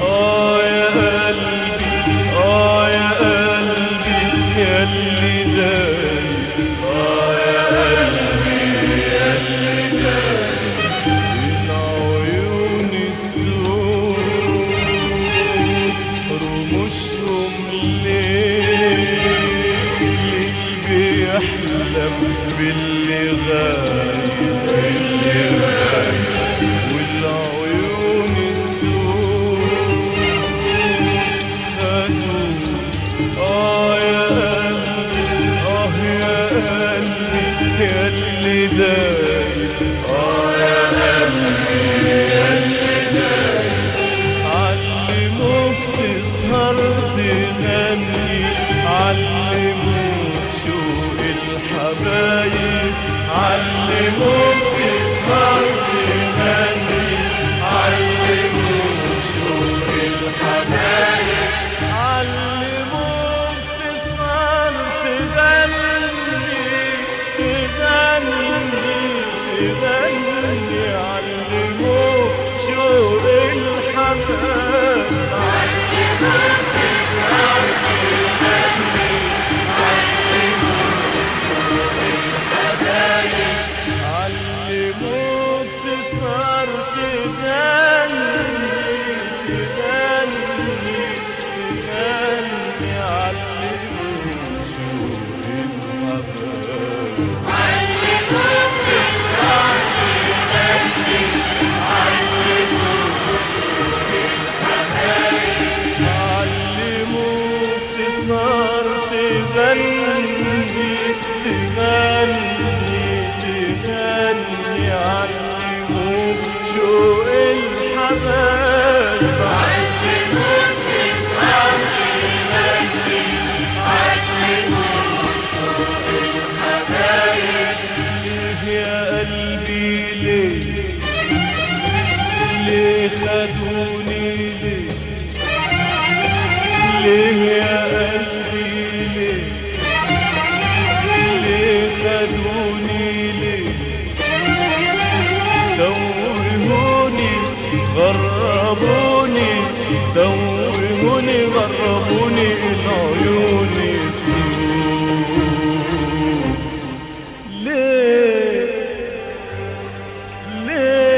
آه يا قلبي آه يا قلبي يا اللي دايب آه يا قلبي يا اللي دايب العيون السود رموشهم ليه بيحلم باللي غايب. تغني علموك شوق الحبايب علموك تسهر تغني علموك شوق الحبايب. علموك تسهر تغني تغني تغني شوق الحبايب. غربوني دوموني غربوني من عيوني السوء ليه؟ ليه؟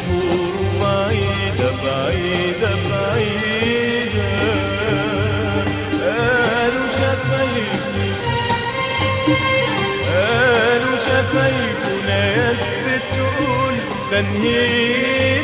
تكون بعيدة بعيدة بعيدة قالوا شفايفي قالوا شفايفنا يا الزيتون تنهيد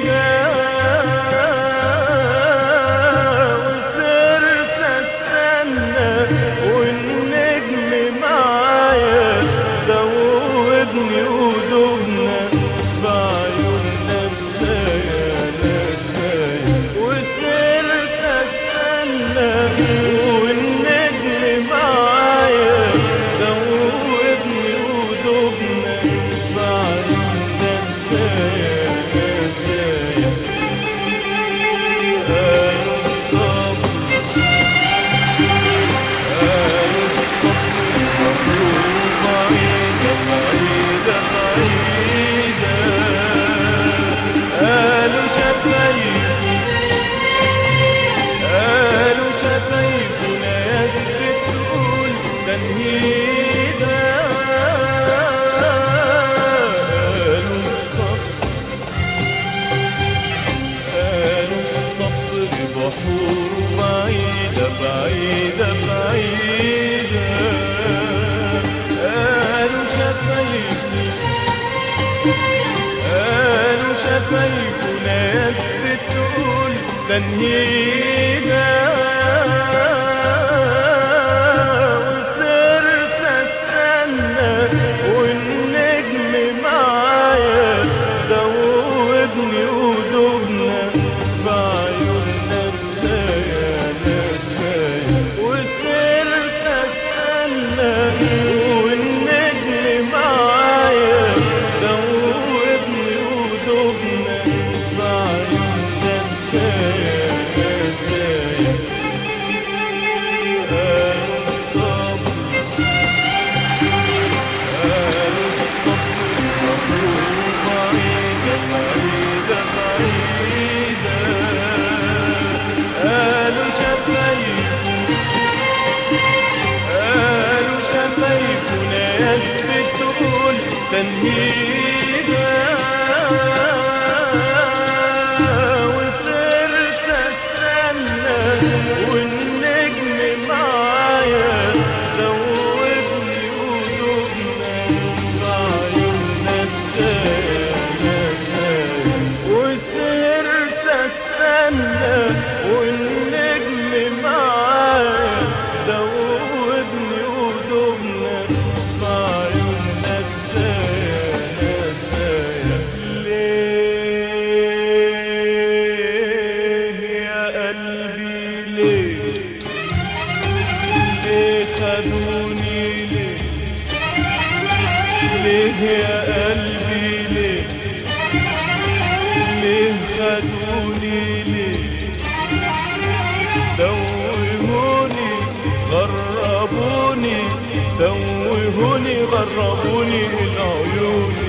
And he توهوني غربوني العيون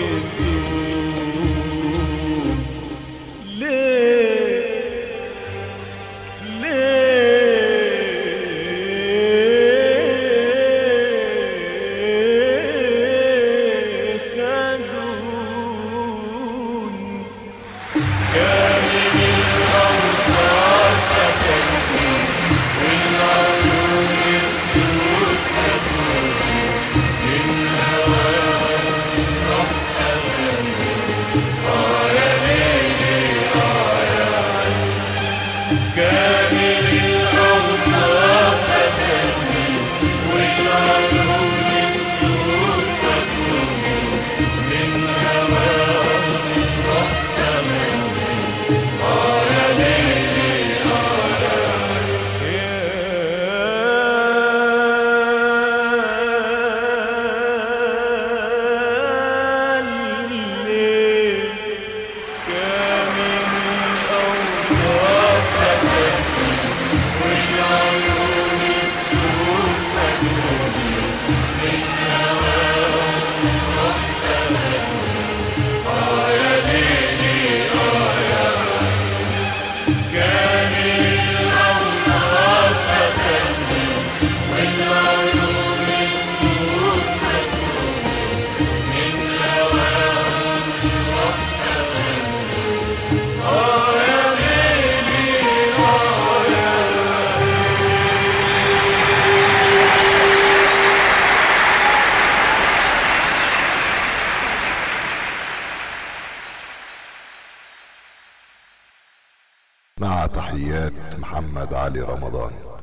محمد علي رمضان.